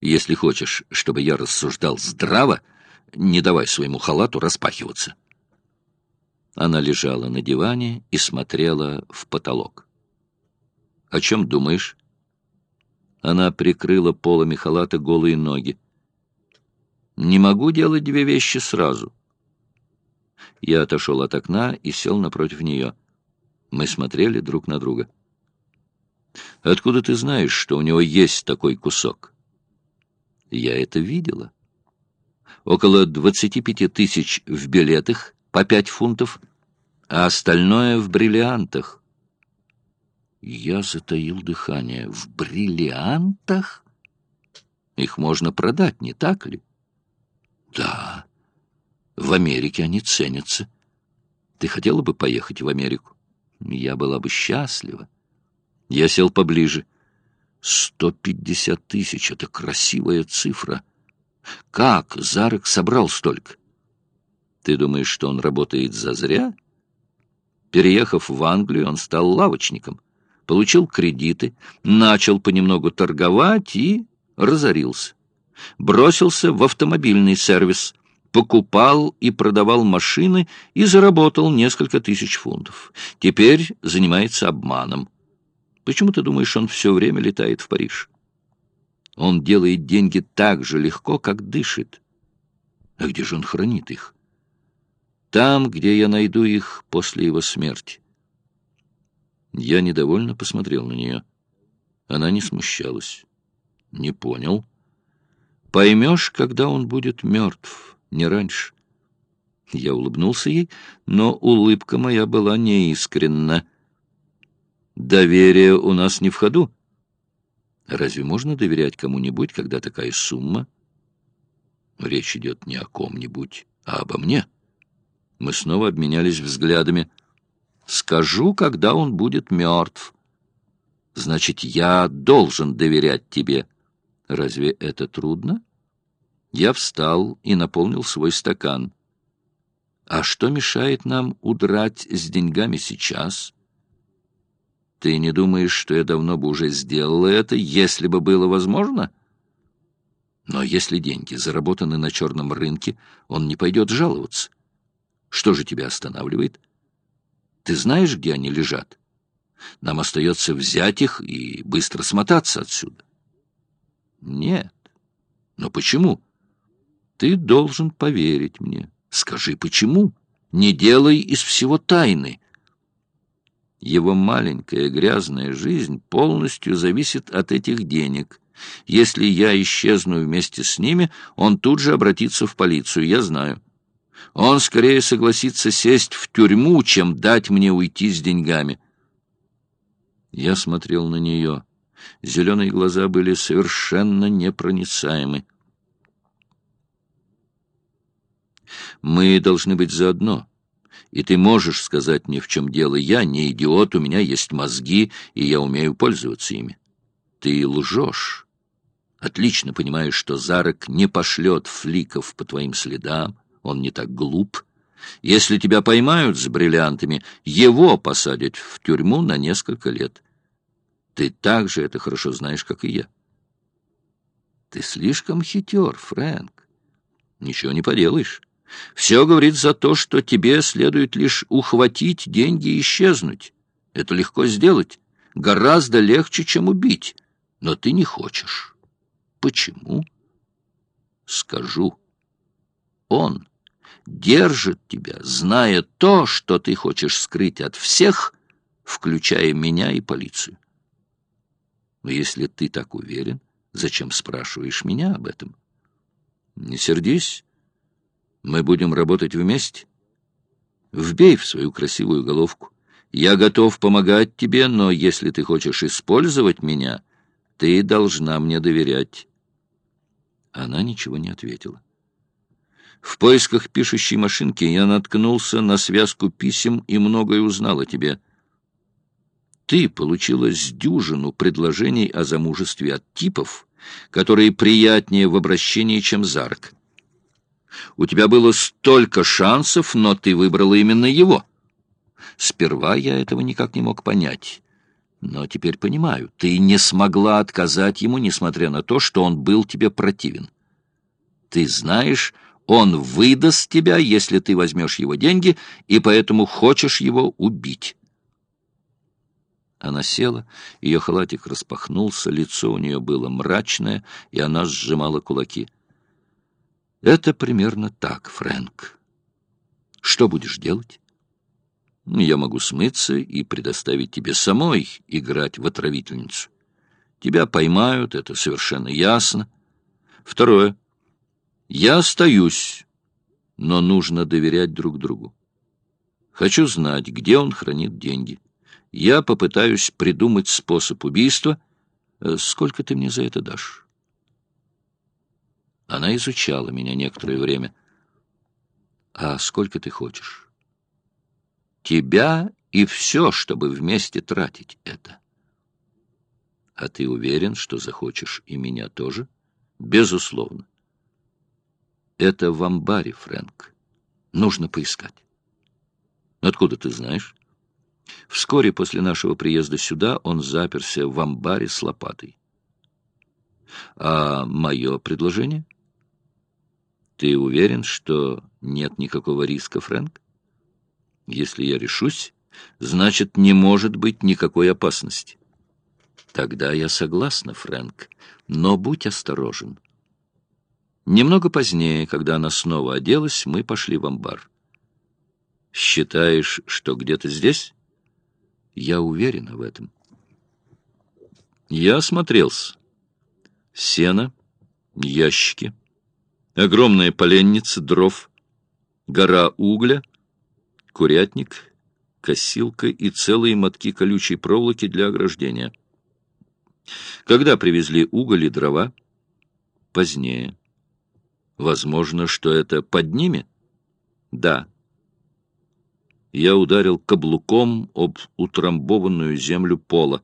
Если хочешь, чтобы я рассуждал здраво, не давай своему халату распахиваться. Она лежала на диване и смотрела в потолок. «О чем думаешь?» Она прикрыла полами халата голые ноги. «Не могу делать две вещи сразу». Я отошел от окна и сел напротив нее. Мы смотрели друг на друга. «Откуда ты знаешь, что у него есть такой кусок?» «Я это видела. Около двадцати пяти тысяч в билетах по пять фунтов, а остальное в бриллиантах». Я затаил дыхание. «В бриллиантах?» «Их можно продать, не так ли?» «Да». В Америке они ценятся. Ты хотела бы поехать в Америку? Я была бы счастлива. Я сел поближе. Сто пятьдесят тысяч — это красивая цифра. Как Зарек собрал столько? Ты думаешь, что он работает зазря? Переехав в Англию, он стал лавочником, получил кредиты, начал понемногу торговать и разорился. Бросился в автомобильный сервис — покупал и продавал машины и заработал несколько тысяч фунтов. Теперь занимается обманом. Почему ты думаешь, он все время летает в Париж? Он делает деньги так же легко, как дышит. А где же он хранит их? Там, где я найду их после его смерти. Я недовольно посмотрел на нее. Она не смущалась. Не понял. Поймешь, когда он будет мертв не раньше. Я улыбнулся ей, но улыбка моя была неискренна. Доверие у нас не в ходу. Разве можно доверять кому-нибудь, когда такая сумма? Речь идет не о ком-нибудь, а обо мне. Мы снова обменялись взглядами. Скажу, когда он будет мертв. Значит, я должен доверять тебе. Разве это трудно? Я встал и наполнил свой стакан. А что мешает нам удрать с деньгами сейчас? Ты не думаешь, что я давно бы уже сделала это, если бы было возможно? Но если деньги заработаны на черном рынке, он не пойдет жаловаться. Что же тебя останавливает? Ты знаешь, где они лежат? Нам остается взять их и быстро смотаться отсюда. Нет. Но почему? Ты должен поверить мне. Скажи, почему? Не делай из всего тайны. Его маленькая грязная жизнь полностью зависит от этих денег. Если я исчезну вместе с ними, он тут же обратится в полицию, я знаю. Он скорее согласится сесть в тюрьму, чем дать мне уйти с деньгами. Я смотрел на нее. Зеленые глаза были совершенно непроницаемы. Мы должны быть заодно. И ты можешь сказать мне, в чем дело. Я не идиот, у меня есть мозги, и я умею пользоваться ими. Ты лжешь. Отлично понимаешь, что Зарок не пошлет фликов по твоим следам. Он не так глуп. Если тебя поймают с бриллиантами, его посадят в тюрьму на несколько лет. Ты так же это хорошо знаешь, как и я. Ты слишком хитер, Фрэнк. Ничего не поделаешь. Все говорит за то, что тебе следует лишь ухватить деньги и исчезнуть. Это легко сделать, гораздо легче, чем убить. Но ты не хочешь. Почему? Скажу. Он держит тебя, зная то, что ты хочешь скрыть от всех, включая меня и полицию. Но если ты так уверен, зачем спрашиваешь меня об этом? Не сердись. Мы будем работать вместе. Вбей в свою красивую головку. Я готов помогать тебе, но если ты хочешь использовать меня, ты должна мне доверять. Она ничего не ответила. В поисках пишущей машинки я наткнулся на связку писем и многое узнал о тебе. Ты получила с дюжину предложений о замужестве от типов, которые приятнее в обращении, чем Зарк. У тебя было столько шансов, но ты выбрала именно его. Сперва я этого никак не мог понять. Но теперь понимаю, ты не смогла отказать ему, несмотря на то, что он был тебе противен. Ты знаешь, он выдаст тебя, если ты возьмешь его деньги, и поэтому хочешь его убить. Она села, ее халатик распахнулся, лицо у нее было мрачное, и она сжимала кулаки. «Это примерно так, Фрэнк. Что будешь делать?» «Я могу смыться и предоставить тебе самой играть в отравительницу. Тебя поймают, это совершенно ясно. Второе. Я остаюсь, но нужно доверять друг другу. Хочу знать, где он хранит деньги». Я попытаюсь придумать способ убийства. Э, сколько ты мне за это дашь? Она изучала меня некоторое время. А сколько ты хочешь? Тебя и все, чтобы вместе тратить это. А ты уверен, что захочешь и меня тоже? Безусловно. Это в амбаре, Фрэнк. Нужно поискать. Откуда ты знаешь? Вскоре после нашего приезда сюда он заперся в амбаре с лопатой. А мое предложение? Ты уверен, что нет никакого риска, Фрэнк? Если я решусь, значит, не может быть никакой опасности. Тогда я согласна, Фрэнк, но будь осторожен. Немного позднее, когда она снова оделась, мы пошли в амбар. Считаешь, что где-то здесь? Я уверена в этом. Я осмотрелся. Сено, ящики, огромная поленница дров, гора угля, курятник, косилка и целые мотки колючей проволоки для ограждения. Когда привезли уголь и дрова? Позднее. Возможно, что это под ними? Да я ударил каблуком об утрамбованную землю пола.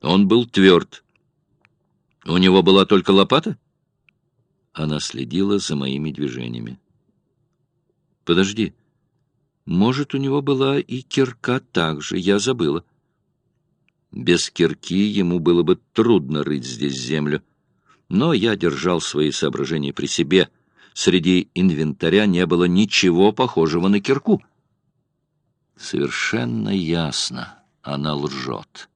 Он был тверд. У него была только лопата? Она следила за моими движениями. Подожди. Может, у него была и кирка также, я забыла. Без кирки ему было бы трудно рыть здесь землю. Но я держал свои соображения при себе. Среди инвентаря не было ничего похожего на кирку. Совершенно ясно, она лжет.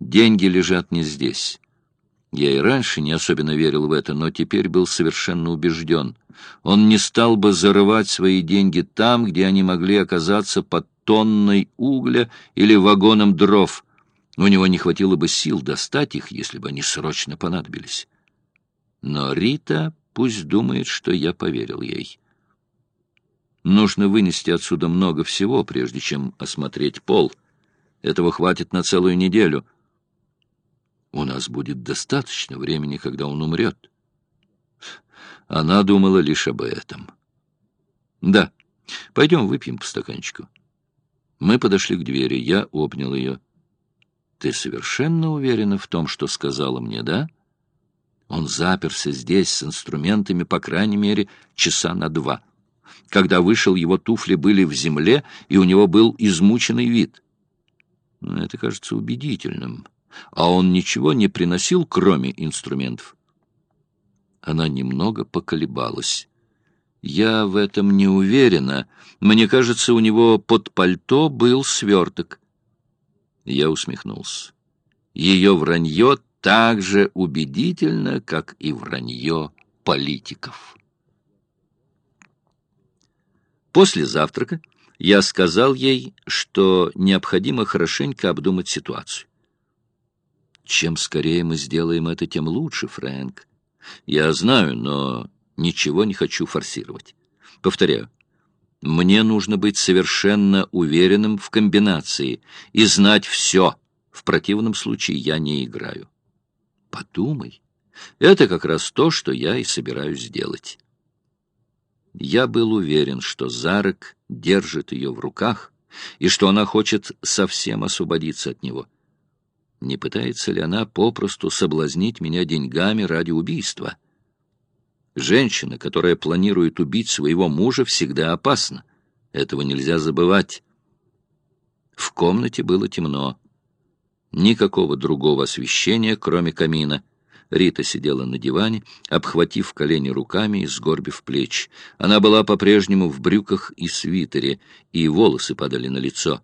Деньги лежат не здесь. Я и раньше не особенно верил в это, но теперь был совершенно убежден. Он не стал бы зарывать свои деньги там, где они могли оказаться под тонной угля или вагоном дров. У него не хватило бы сил достать их, если бы они срочно понадобились. Но Рита пусть думает, что я поверил ей. Нужно вынести отсюда много всего, прежде чем осмотреть пол. Этого хватит на целую неделю. У нас будет достаточно времени, когда он умрет. Она думала лишь об этом. Да, пойдем выпьем по стаканчику. Мы подошли к двери, я обнял ее. Ты совершенно уверена в том, что сказала мне, да? Он заперся здесь с инструментами, по крайней мере, часа на два. Когда вышел, его туфли были в земле, и у него был измученный вид. Это кажется убедительным. А он ничего не приносил, кроме инструментов. Она немного поколебалась. Я в этом не уверена. Мне кажется, у него под пальто был сверток. Я усмехнулся. Ее вранье так же убедительно, как и вранье политиков. После завтрака я сказал ей, что необходимо хорошенько обдумать ситуацию. Чем скорее мы сделаем это, тем лучше, Фрэнк. Я знаю, но ничего не хочу форсировать. Повторяю, мне нужно быть совершенно уверенным в комбинации и знать все. В противном случае я не играю. Подумай. Это как раз то, что я и собираюсь сделать. Я был уверен, что Зарек держит ее в руках и что она хочет совсем освободиться от него. Не пытается ли она попросту соблазнить меня деньгами ради убийства? Женщина, которая планирует убить своего мужа, всегда опасна. Этого нельзя забывать. В комнате было темно. Никакого другого освещения, кроме камина. Рита сидела на диване, обхватив колени руками и сгорбив плечи. Она была по-прежнему в брюках и свитере, и волосы падали на лицо.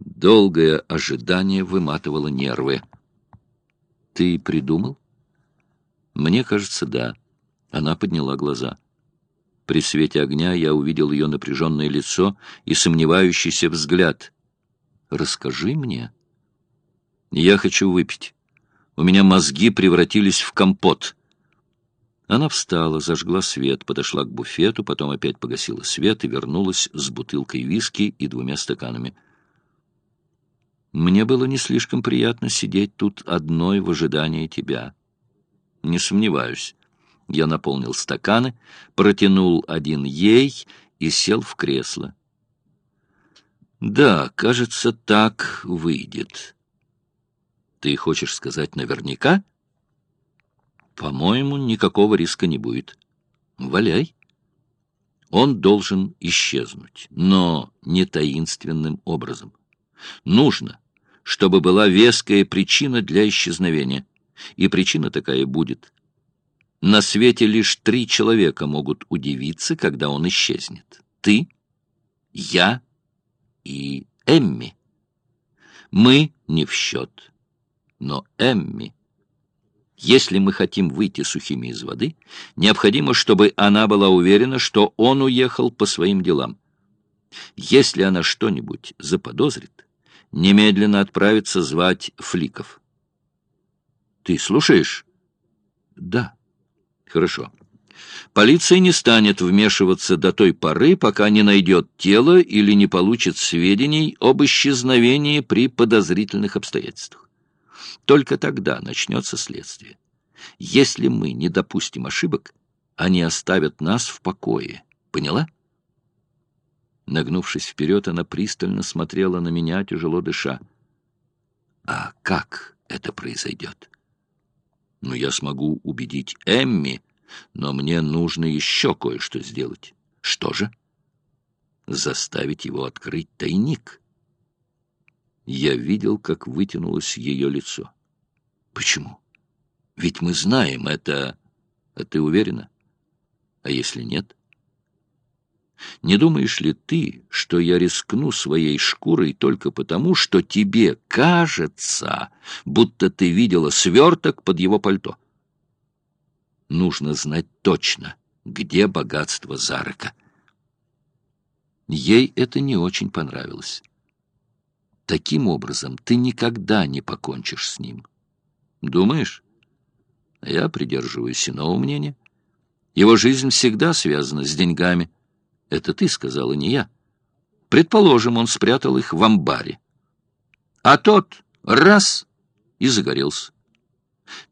Долгое ожидание выматывало нервы. «Ты придумал?» «Мне кажется, да». Она подняла глаза. При свете огня я увидел ее напряженное лицо и сомневающийся взгляд. «Расскажи мне». «Я хочу выпить. У меня мозги превратились в компот». Она встала, зажгла свет, подошла к буфету, потом опять погасила свет и вернулась с бутылкой виски и двумя стаканами. «Мне было не слишком приятно сидеть тут одной в ожидании тебя». «Не сомневаюсь». Я наполнил стаканы, протянул один ей и сел в кресло. «Да, кажется, так выйдет». Ты хочешь сказать наверняка? По-моему, никакого риска не будет. Валяй. Он должен исчезнуть, но не таинственным образом. Нужно, чтобы была веская причина для исчезновения. И причина такая будет. На свете лишь три человека могут удивиться, когда он исчезнет. Ты, я и Эмми. Мы не в счет. Но Эмми... Если мы хотим выйти сухими из воды, необходимо, чтобы она была уверена, что он уехал по своим делам. Если она что-нибудь заподозрит, немедленно отправится звать фликов. Ты слушаешь? Да. Хорошо. Полиция не станет вмешиваться до той поры, пока не найдет тело или не получит сведений об исчезновении при подозрительных обстоятельствах. Только тогда начнется следствие. Если мы не допустим ошибок, они оставят нас в покое. Поняла? Нагнувшись вперед, она пристально смотрела на меня, тяжело дыша. А как это произойдет? Ну, я смогу убедить Эмми, но мне нужно еще кое-что сделать. Что же? Заставить его открыть тайник. Я видел, как вытянулось ее лицо. Почему? Ведь мы знаем это... А ты уверена? А если нет? Не думаешь ли ты, что я рискну своей шкурой только потому, что тебе кажется, будто ты видела сверток под его пальто? Нужно знать точно, где богатство Зарака. Ей это не очень понравилось. Таким образом, ты никогда не покончишь с ним. Думаешь? Я придерживаюсь иного мнения. Его жизнь всегда связана с деньгами. Это ты сказала, не я. Предположим, он спрятал их в амбаре. А тот раз и загорелся.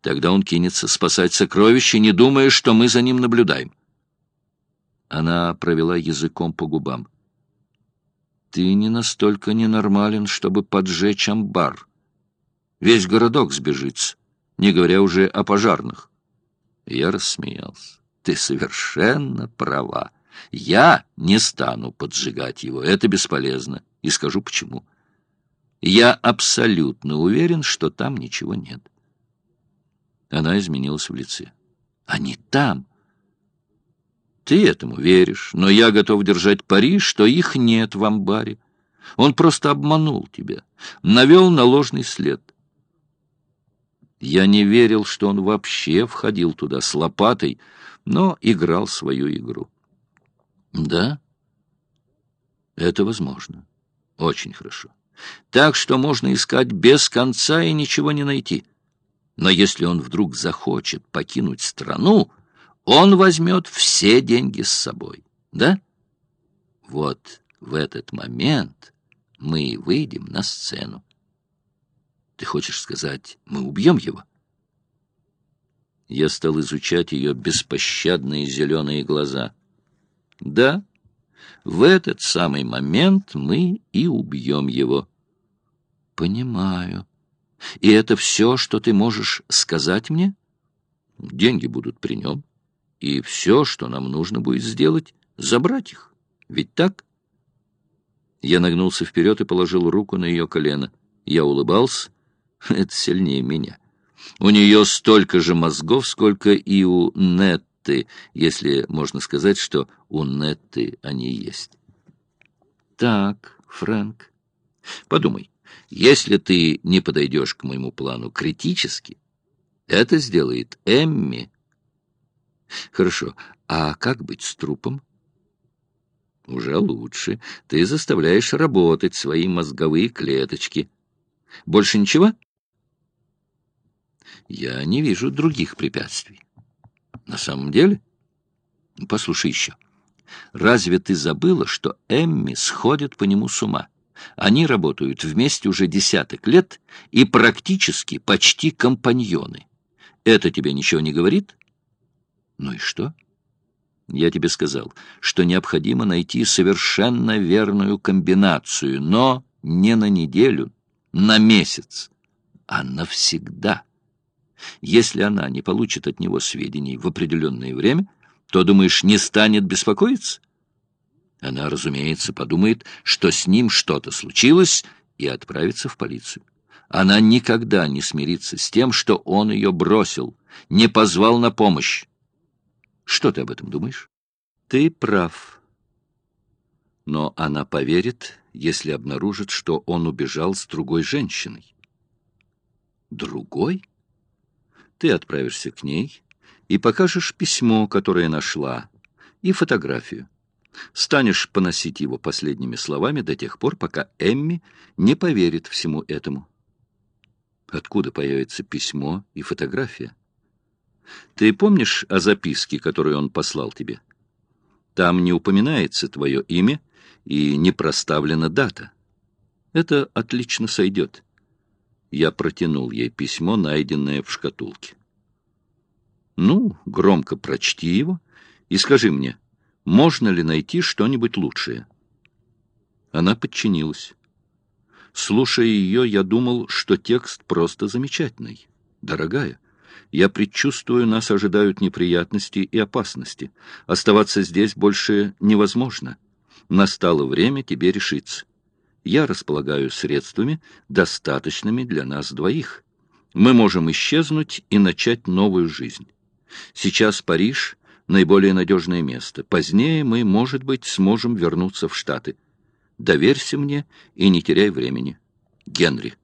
Тогда он кинется спасать сокровища, не думая, что мы за ним наблюдаем. Она провела языком по губам. Ты не настолько ненормален, чтобы поджечь амбар. Весь городок сбежится, не говоря уже о пожарных. Я рассмеялся. Ты совершенно права. Я не стану поджигать его, это бесполезно. И скажу почему. Я абсолютно уверен, что там ничего нет. Она изменилась в лице. Они там. Ты этому веришь, но я готов держать пари, что их нет в амбаре. Он просто обманул тебя, навел на ложный след. Я не верил, что он вообще входил туда с лопатой, но играл свою игру. Да, это возможно. Очень хорошо. Так что можно искать без конца и ничего не найти. Но если он вдруг захочет покинуть страну, он возьмет все деньги с собой. Да? Вот в этот момент мы и выйдем на сцену. Ты хочешь сказать, мы убьем его? Я стал изучать ее беспощадные зеленые глаза. Да, в этот самый момент мы и убьем его. Понимаю. И это все, что ты можешь сказать мне? Деньги будут при нем. И все, что нам нужно будет сделать, забрать их. Ведь так? Я нагнулся вперед и положил руку на ее колено. Я улыбался, Это сильнее меня. У нее столько же мозгов, сколько и у Нетты, если можно сказать, что у Нетты они есть. Так, Фрэнк, подумай, если ты не подойдешь к моему плану критически, это сделает Эмми. Хорошо, а как быть с трупом? Уже лучше. Ты заставляешь работать свои мозговые клеточки. Больше ничего? Я не вижу других препятствий. На самом деле? Послушай еще. Разве ты забыла, что Эмми сходит по нему с ума? Они работают вместе уже десяток лет и практически почти компаньоны. Это тебе ничего не говорит? Ну и что? Я тебе сказал, что необходимо найти совершенно верную комбинацию, но не на неделю, на месяц, а навсегда. Если она не получит от него сведений в определенное время, то, думаешь, не станет беспокоиться? Она, разумеется, подумает, что с ним что-то случилось, и отправится в полицию. Она никогда не смирится с тем, что он ее бросил, не позвал на помощь. Что ты об этом думаешь? Ты прав. Но она поверит, если обнаружит, что он убежал с другой женщиной. Другой? Ты отправишься к ней и покажешь письмо, которое нашла, и фотографию. Станешь поносить его последними словами до тех пор, пока Эмми не поверит всему этому. Откуда появится письмо и фотография? Ты помнишь о записке, которую он послал тебе? Там не упоминается твое имя и не проставлена дата. Это отлично сойдет. Я протянул ей письмо, найденное в шкатулке. Ну, громко прочти его и скажи мне, можно ли найти что-нибудь лучшее. Она подчинилась. Слушая ее, я думал, что текст просто замечательный. Дорогая, я предчувствую, нас ожидают неприятности и опасности. Оставаться здесь больше невозможно. Настало время тебе решиться я располагаю средствами, достаточными для нас двоих. Мы можем исчезнуть и начать новую жизнь. Сейчас Париж — наиболее надежное место. Позднее мы, может быть, сможем вернуться в Штаты. Доверься мне и не теряй времени. Генри.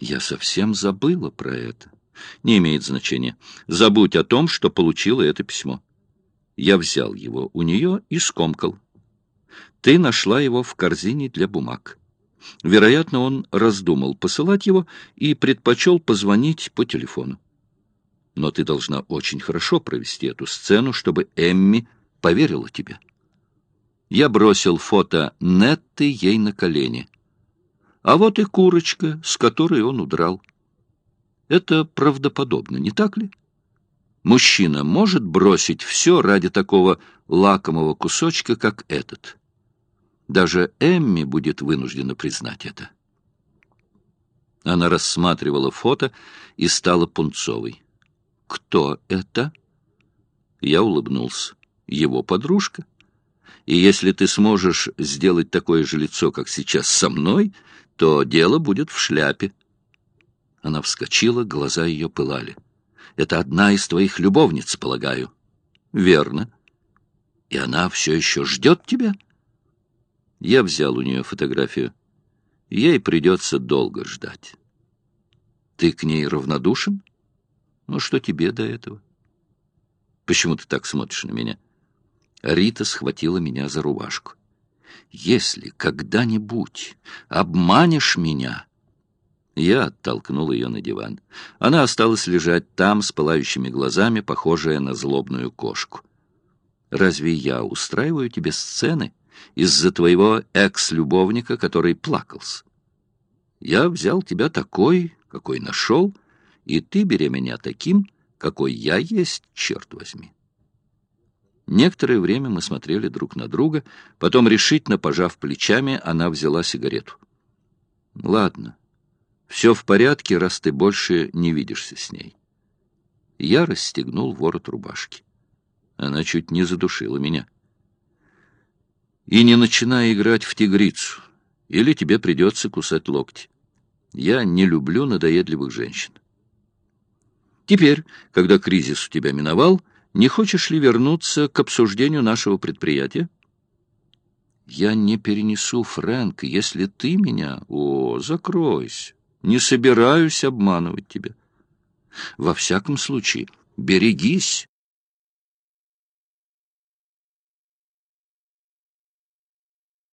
Я совсем забыла про это. Не имеет значения. Забудь о том, что получила это письмо. Я взял его у нее и скомкал. Ты нашла его в корзине для бумаг. Вероятно, он раздумал посылать его и предпочел позвонить по телефону. Но ты должна очень хорошо провести эту сцену, чтобы Эмми поверила тебе. Я бросил фото Нетты ей на колени. А вот и курочка, с которой он удрал. Это правдоподобно, не так ли? Мужчина может бросить все ради такого лакомого кусочка, как этот. Даже Эмми будет вынуждена признать это. Она рассматривала фото и стала пунцовой. «Кто это?» Я улыбнулся. «Его подружка. И если ты сможешь сделать такое же лицо, как сейчас со мной, то дело будет в шляпе». Она вскочила, глаза ее пылали. «Это одна из твоих любовниц, полагаю?» «Верно. И она все еще ждет тебя?» Я взял у нее фотографию. Ей придется долго ждать. Ты к ней равнодушен? Ну, что тебе до этого? Почему ты так смотришь на меня? Рита схватила меня за рубашку. Если когда-нибудь обманешь меня... Я оттолкнул ее на диван. Она осталась лежать там с пылающими глазами, похожая на злобную кошку. «Разве я устраиваю тебе сцены?» Из-за твоего экс-любовника, который плакался. Я взял тебя такой, какой нашел, и ты бери меня таким, какой я есть, черт возьми. Некоторое время мы смотрели друг на друга, потом, решительно пожав плечами, она взяла сигарету. «Ладно, все в порядке, раз ты больше не видишься с ней». Я расстегнул ворот рубашки. Она чуть не задушила меня. И не начинай играть в тигрицу, или тебе придется кусать локти. Я не люблю надоедливых женщин. Теперь, когда кризис у тебя миновал, не хочешь ли вернуться к обсуждению нашего предприятия? Я не перенесу, Фрэнк, если ты меня... О, закройся. Не собираюсь обманывать тебя. Во всяком случае, берегись